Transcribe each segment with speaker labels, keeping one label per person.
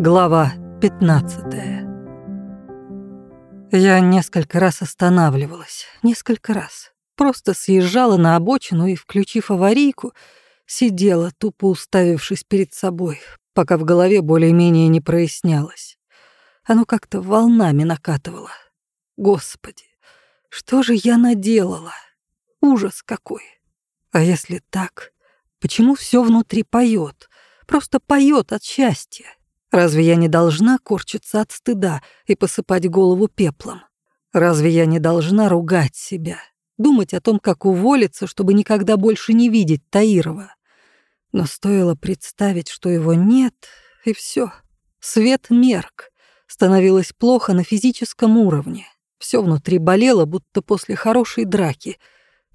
Speaker 1: Глава 15 Я несколько раз останавливалась, несколько раз. Просто съезжала на обочину и, включив аварийку, сидела, тупо уставившись перед собой, пока в голове более-менее не прояснялось. Оно как-то волнами накатывало. Господи, что же я наделала? Ужас какой. А если так, почему все внутри поет? Просто поет от счастья. Разве я не должна корчиться от стыда и посыпать голову пеплом? Разве я не должна ругать себя, думать о том, как уволиться, чтобы никогда больше не видеть Таирова? Но стоило представить, что его нет, и все. Свет мерк. Становилось плохо на физическом уровне. Все внутри болело, будто после хорошей драки.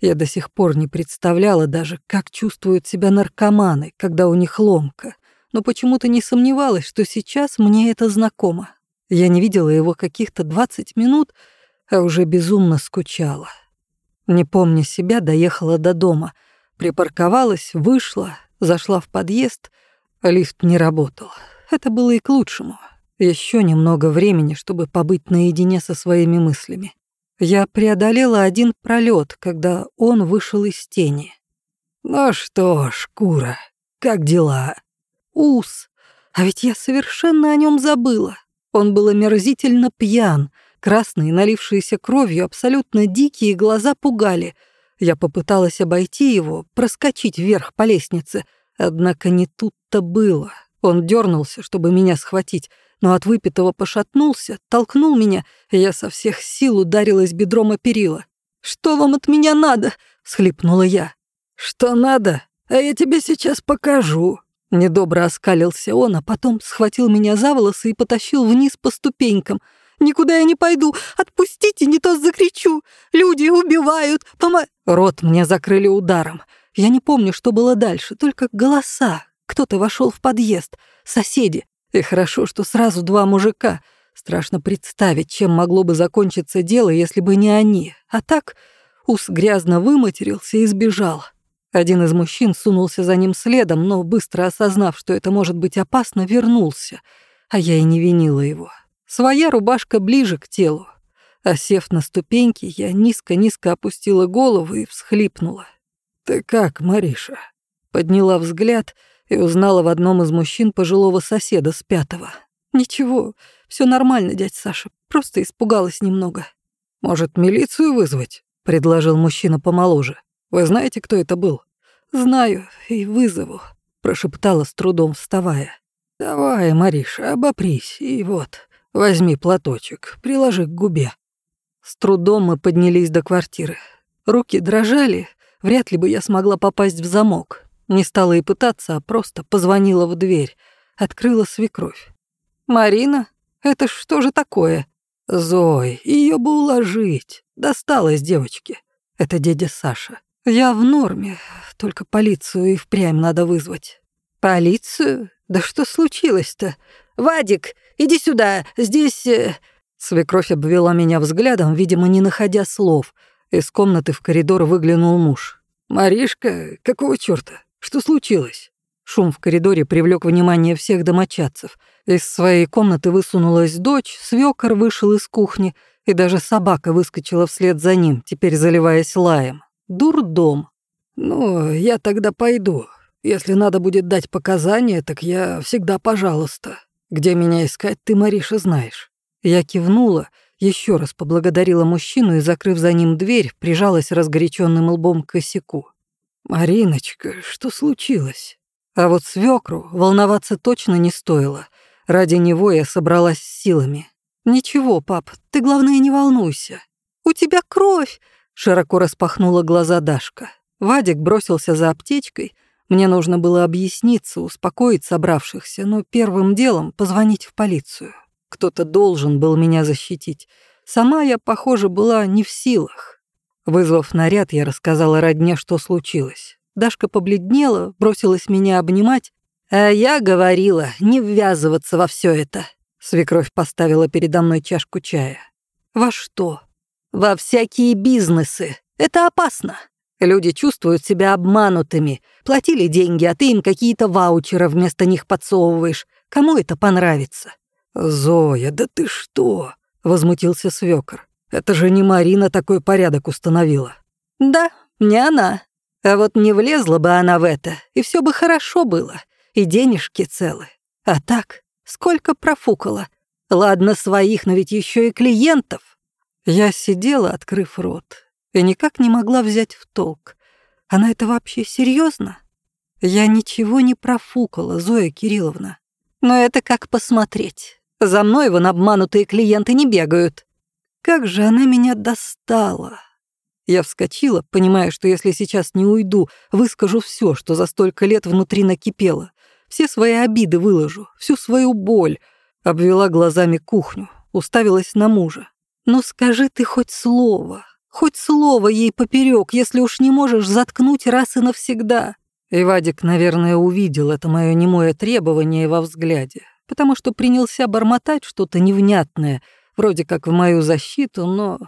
Speaker 1: Я до сих пор не представляла даже, как чувствуют себя наркоманы, когда у них ломка но почему-то не сомневалась, что сейчас мне это знакомо. Я не видела его каких-то 20 минут, а уже безумно скучала. Не помня себя, доехала до дома, припарковалась, вышла, зашла в подъезд, лифт не работал. Это было и к лучшему. Еще немного времени, чтобы побыть наедине со своими мыслями. Я преодолела один пролет, когда он вышел из тени. «Ну что ж, Кура, как дела?» Ус. А ведь я совершенно о нем забыла. Он был омерзительно пьян. Красные, налившиеся кровью, абсолютно дикие глаза пугали. Я попыталась обойти его, проскочить вверх по лестнице. Однако не тут-то было. Он дернулся, чтобы меня схватить, но от выпитого пошатнулся, толкнул меня, и я со всех сил ударилась бедром о перила. «Что вам от меня надо?» — схлипнула я. «Что надо? А я тебе сейчас покажу», Недобро оскалился он, а потом схватил меня за волосы и потащил вниз по ступенькам. «Никуда я не пойду! Отпустите, не то закричу! Люди убивают! Помо...» Рот мне закрыли ударом. Я не помню, что было дальше, только голоса. Кто-то вошел в подъезд, соседи. И хорошо, что сразу два мужика. Страшно представить, чем могло бы закончиться дело, если бы не они. А так Ус грязно выматерился и сбежал. Один из мужчин сунулся за ним следом, но, быстро осознав, что это может быть опасно, вернулся, а я и не винила его. Своя рубашка ближе к телу. Осев на ступеньки, я низко-низко опустила голову и всхлипнула. «Ты как, Мариша?» Подняла взгляд и узнала в одном из мужчин пожилого соседа с пятого. «Ничего, все нормально, дядь Саша, просто испугалась немного». «Может, милицию вызвать?» — предложил мужчина помоложе. Вы знаете, кто это был?» «Знаю и вызову», — прошептала с трудом вставая. «Давай, Мариша, обопрись, и вот, возьми платочек, приложи к губе». С трудом мы поднялись до квартиры. Руки дрожали, вряд ли бы я смогла попасть в замок. Не стала и пытаться, а просто позвонила в дверь. Открыла свекровь. «Марина? Это что же такое?» «Зой, ее бы уложить. Досталось девочке. Это дядя Саша. «Я в норме, только полицию и впрямь надо вызвать». «Полицию? Да что случилось-то? Вадик, иди сюда, здесь...» э, Свекровь обвела меня взглядом, видимо, не находя слов. Из комнаты в коридор выглянул муж. «Маришка, какого чёрта? Что случилось?» Шум в коридоре привлёк внимание всех домочадцев. Из своей комнаты высунулась дочь, свёкор вышел из кухни, и даже собака выскочила вслед за ним, теперь заливаясь лаем. Дурдом. Ну, я тогда пойду. Если надо будет дать показания, так я всегда пожалуйста. Где меня искать, ты, Мариша, знаешь. Я кивнула, еще раз поблагодарила мужчину и, закрыв за ним дверь, прижалась разгоряченным лбом к косяку. «Мариночка, что случилось?» А вот свекру волноваться точно не стоило. Ради него я собралась с силами. «Ничего, пап, ты, главное, не волнуйся. У тебя кровь!» Широко распахнула глаза Дашка. Вадик бросился за аптечкой. Мне нужно было объясниться, успокоить собравшихся, но первым делом позвонить в полицию. Кто-то должен был меня защитить. Сама я, похоже, была не в силах. Вызвав наряд, я рассказала родне, что случилось. Дашка побледнела, бросилась меня обнимать. А я говорила, не ввязываться во все это. Свекровь поставила передо мной чашку чая. «Во что?» Во всякие бизнесы. Это опасно. Люди чувствуют себя обманутыми. Платили деньги, а ты им какие-то ваучеры вместо них подсовываешь. Кому это понравится?»
Speaker 2: «Зоя, да ты что?» — возмутился свёкор. «Это же не Марина такой порядок установила».
Speaker 1: «Да, не она. А вот не влезла бы она в это, и все бы хорошо было, и денежки целы. А так, сколько профукала. Ладно, своих, но ведь еще и клиентов». Я сидела, открыв рот, и никак не могла взять в толк. Она это вообще серьезно? Я ничего не профукала, Зоя Кирилловна. Но это как посмотреть. За мной вон обманутые клиенты не бегают. Как же она меня достала. Я вскочила, понимая, что если сейчас не уйду, выскажу все, что за столько лет внутри накипело. Все свои обиды выложу, всю свою боль. Обвела глазами кухню, уставилась на мужа. «Ну скажи ты хоть слово, хоть слово ей поперек, если уж не можешь заткнуть раз и навсегда». И Вадик, наверное, увидел это мое немое требование во взгляде, потому что принялся бормотать что-то невнятное, вроде как в мою защиту, но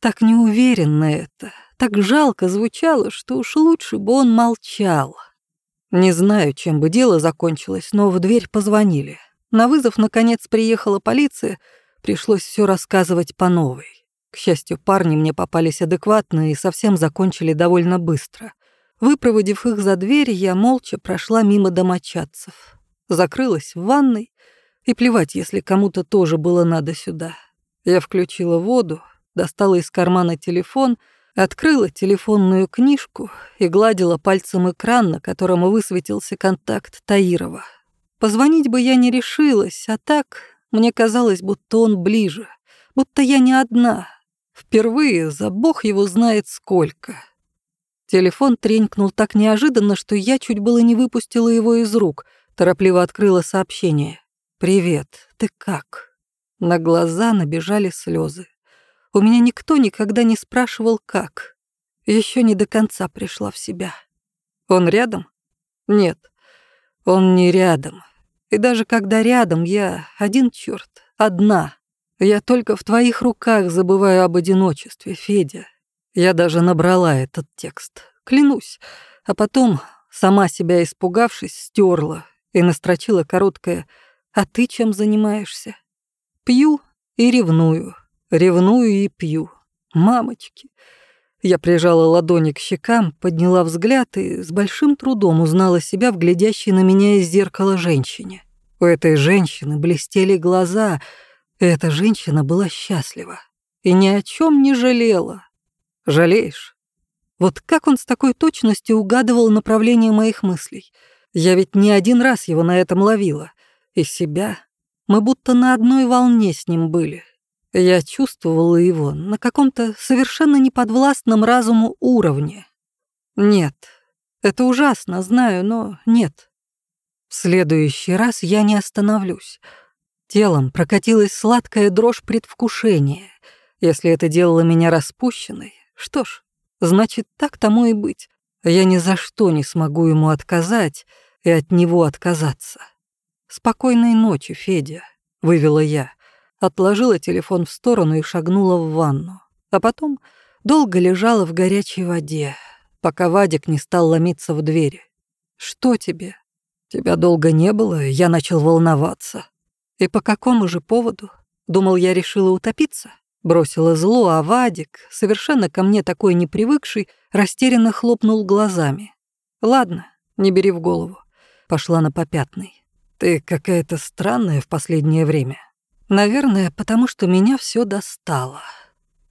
Speaker 1: так неуверенно это, так жалко звучало, что уж лучше бы он молчал. Не знаю, чем бы дело закончилось, но в дверь позвонили. На вызов, наконец, приехала полиция, пришлось все рассказывать по новой. К счастью, парни мне попались адекватные и совсем закончили довольно быстро — Выпроводив их за дверь, я молча прошла мимо домочадцев. Закрылась в ванной, и плевать, если кому-то тоже было надо сюда. Я включила воду, достала из кармана телефон, открыла телефонную книжку и гладила пальцем экран, на котором высветился контакт Таирова. Позвонить бы я не решилась, а так мне казалось, будто он ближе, будто я не одна. Впервые за бог его знает сколько. Телефон тренькнул так неожиданно, что я чуть было не выпустила его из рук. Торопливо открыла сообщение. «Привет, ты как?» На глаза набежали слезы. У меня никто никогда не спрашивал, как. Еще не до конца пришла в себя. Он рядом? Нет, он не рядом. И даже когда рядом, я один черт, одна. Я только в твоих руках забываю об одиночестве, Федя. Я даже набрала этот текст, клянусь, а потом, сама себя испугавшись, стерла и настрочила короткое «А ты чем занимаешься?» Пью и ревную, ревную и пью. Мамочки. Я прижала ладони к щекам, подняла взгляд и с большим трудом узнала себя в глядящей на меня из зеркала женщине. У этой женщины блестели глаза, и эта женщина была счастлива и ни о чем не жалела. Жалеешь? Вот как он с такой точностью угадывал направление моих мыслей? Я ведь не один раз его на этом ловила. И себя. Мы будто на одной волне с ним были. Я чувствовала его на каком-то совершенно неподвластном разуму уровне. Нет, это ужасно, знаю, но нет. Следующий раз я не остановлюсь. Телом прокатилась сладкая дрожь предвкушения. Если это делало меня распущенной, что ж, значит, так тому и быть. Я ни за что не смогу ему отказать и от него отказаться. «Спокойной ночи, Федя», — вывела я. Отложила телефон в сторону и шагнула в ванну. А потом долго лежала в горячей воде, пока Вадик не стал ломиться в двери. «Что тебе?» «Тебя долго не было, я начал волноваться». «И по какому же поводу? Думал, я решила утопиться?» Бросила зло, а Вадик, совершенно ко мне такой непривыкший, растерянно хлопнул глазами. «Ладно, не бери в голову». Пошла на попятный. «Ты какая-то странная в последнее время». «Наверное, потому что меня все достало».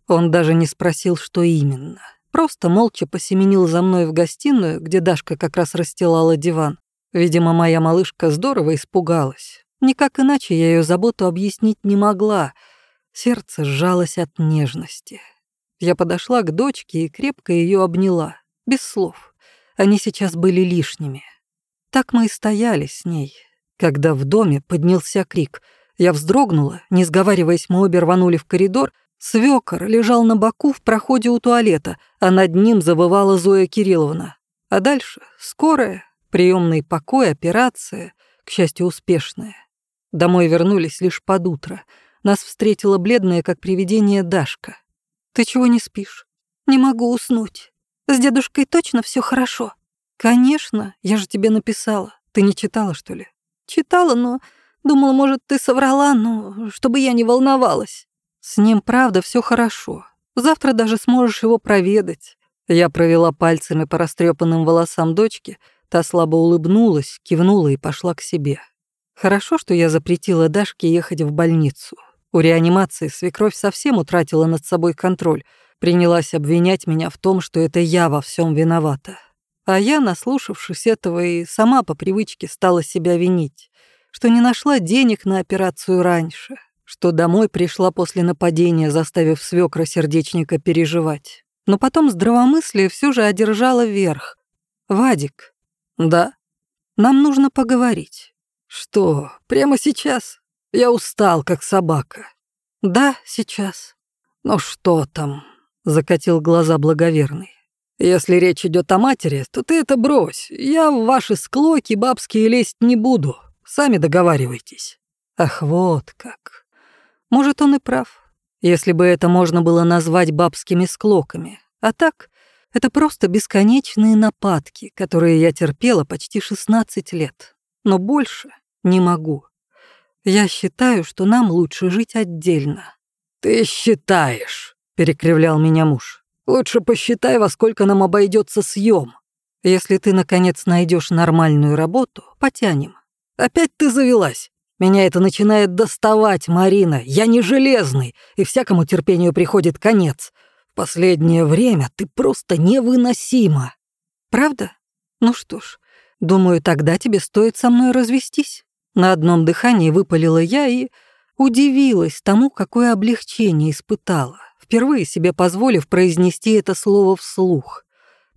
Speaker 1: Он даже не спросил, что именно. Просто молча посеменил за мной в гостиную, где Дашка как раз расстилала диван. Видимо, моя малышка здорово испугалась. Никак иначе я ее заботу объяснить не могла — Сердце сжалось от нежности. Я подошла к дочке и крепко ее обняла, без слов. Они сейчас были лишними. Так мы и стояли с ней, когда в доме поднялся крик. Я вздрогнула, не сговариваясь, мы обе рванули в коридор. Свёкор лежал на боку в проходе у туалета, а над ним завывала Зоя Кирилловна. А дальше скорая, приемный покой, операция, к счастью, успешная. Домой вернулись лишь под утро — нас встретила бледная, как привидение, Дашка. «Ты чего не спишь?» «Не могу уснуть. С дедушкой точно все хорошо?» «Конечно, я же тебе написала. Ты не читала, что ли?» «Читала, но Думала, может, ты соврала, но чтобы я не волновалась. С ним, правда, все хорошо. Завтра даже сможешь его проведать. Я провела пальцами по растрепанным волосам дочки, та слабо улыбнулась, кивнула и пошла к себе. Хорошо, что я запретила Дашке ехать в больницу. У реанимации свекровь совсем утратила над собой контроль, принялась обвинять меня в том, что это я во всем виновата. А я, наслушавшись этого, и сама по привычке стала себя винить, что не нашла денег на операцию раньше, что домой пришла после нападения, заставив свекра сердечника переживать. Но потом здравомыслие все же одержало верх. «Вадик». «Да». «Нам нужно поговорить».
Speaker 2: «Что, прямо сейчас? Я устал, как собака».
Speaker 1: «Да, сейчас».
Speaker 2: «Ну что там?» — закатил глаза благоверный. Если речь идет о матери, то ты это брось. Я в ваши склоки бабские лезть не буду. Сами договаривайтесь.
Speaker 1: Ах, вот как. Может, он и прав. Если бы это можно было назвать бабскими склоками. А так, это просто бесконечные нападки, которые я терпела почти 16 лет. Но больше не могу. Я считаю, что нам лучше жить отдельно.
Speaker 2: «Ты считаешь», — перекривлял меня муж. Лучше посчитай, во сколько нам обойдется съем.
Speaker 1: Если ты, наконец, найдешь нормальную работу, потянем.
Speaker 2: Опять ты завелась. Меня это начинает доставать, Марина. Я не железный, и всякому терпению приходит конец. Последнее время ты просто невыносима.
Speaker 1: Правда? Ну что ж, думаю, тогда тебе стоит со мной развестись. На одном дыхании выпалила я и удивилась тому, какое облегчение испытала впервые себе позволив произнести это слово вслух.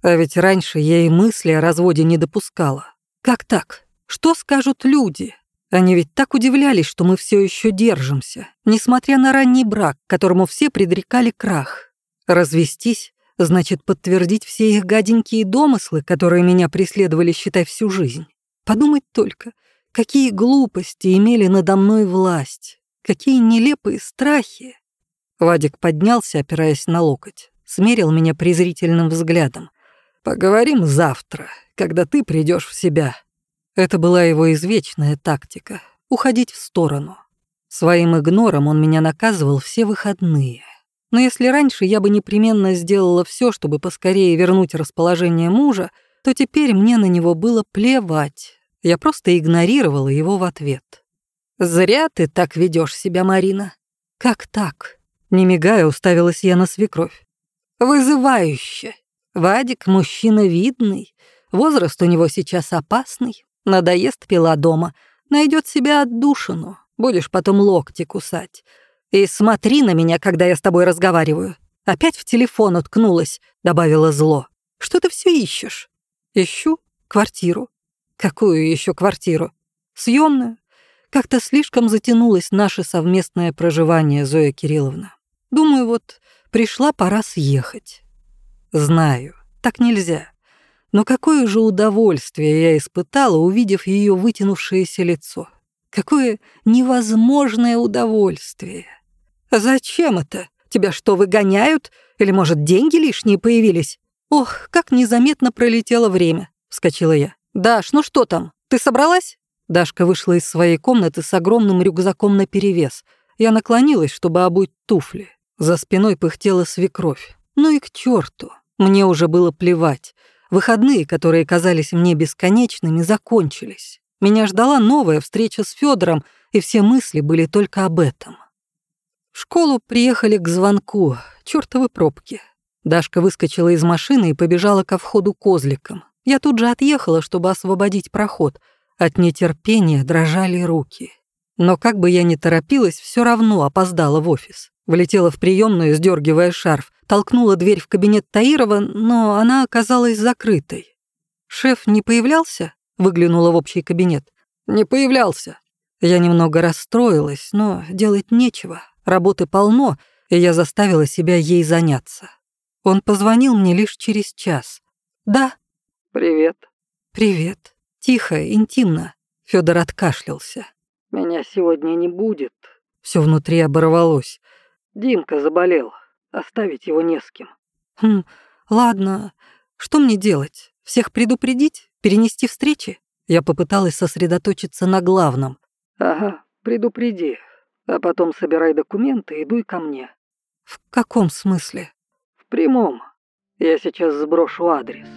Speaker 1: А ведь раньше я и мысли о разводе не допускала. Как так? Что скажут люди? Они ведь так удивлялись, что мы все еще держимся, несмотря на ранний брак, которому все предрекали крах. Развестись значит подтвердить все их гаденькие домыслы, которые меня преследовали, считай, всю жизнь. Подумать только, какие глупости имели надо мной власть, какие нелепые страхи. Вадик поднялся, опираясь на локоть, смерил меня презрительным взглядом.
Speaker 2: «Поговорим завтра, когда ты придешь в себя».
Speaker 1: Это была его извечная тактика — уходить в сторону. Своим игнором он меня наказывал все выходные. Но если раньше я бы непременно сделала все, чтобы поскорее вернуть расположение мужа, то теперь мне на него было плевать. Я просто игнорировала его в ответ. «Зря ты так ведешь себя, Марина». «Как так?» Не мигая, уставилась я на свекровь. «Вызывающе. Вадик мужчина видный, возраст у него сейчас опасный, надоест пила дома, найдет себе отдушину, будешь потом локти кусать. И смотри на меня, когда я с тобой разговариваю. Опять в телефон уткнулась», — добавила зло. «Что ты все ищешь?» «Ищу квартиру». «Какую еще квартиру?» «Съемную. Как-то слишком затянулось наше совместное проживание, Зоя Кирилловна. Думаю, вот пришла пора съехать. Знаю, так нельзя. Но какое же удовольствие я испытала, увидев ее вытянувшееся лицо. Какое невозможное удовольствие. Зачем это? Тебя что, выгоняют? Или, может, деньги лишние появились? Ох, как незаметно пролетело время, вскочила я. Даш, ну что там? Ты собралась? Дашка вышла из своей комнаты с огромным рюкзаком наперевес. Я наклонилась, чтобы обуть туфли. За спиной пыхтела свекровь. Ну и к черту. Мне уже было плевать. Выходные, которые казались мне бесконечными, закончились. Меня ждала новая встреча с Федором, и все мысли были только об этом. В школу приехали к звонку, чертовы пробки. Дашка выскочила из машины и побежала ко входу козликом. Я тут же отъехала, чтобы освободить проход. От нетерпения дрожали руки. Но как бы я ни торопилась, все равно опоздала в офис. Влетела в приемную, сдергивая шарф, толкнула дверь в кабинет Таирова, но она оказалась закрытой. «Шеф не появлялся?» — выглянула в общий кабинет.
Speaker 2: «Не появлялся».
Speaker 1: Я немного расстроилась, но делать нечего. Работы полно, и я заставила себя ей заняться. Он позвонил мне лишь через час. «Да».
Speaker 2: «Привет».
Speaker 1: «Привет». Тихо, интимно. Федор откашлялся.
Speaker 2: «Меня сегодня не будет».
Speaker 1: Все внутри оборвалось.
Speaker 2: Димка заболел. Оставить его не с кем.
Speaker 1: Хм, ладно. Что мне делать? Всех предупредить? Перенести встречи? Я попыталась сосредоточиться на главном.
Speaker 2: Ага, предупреди. А потом собирай документы и дуй ко мне.
Speaker 1: В каком смысле?
Speaker 2: В прямом. Я сейчас сброшу адрес.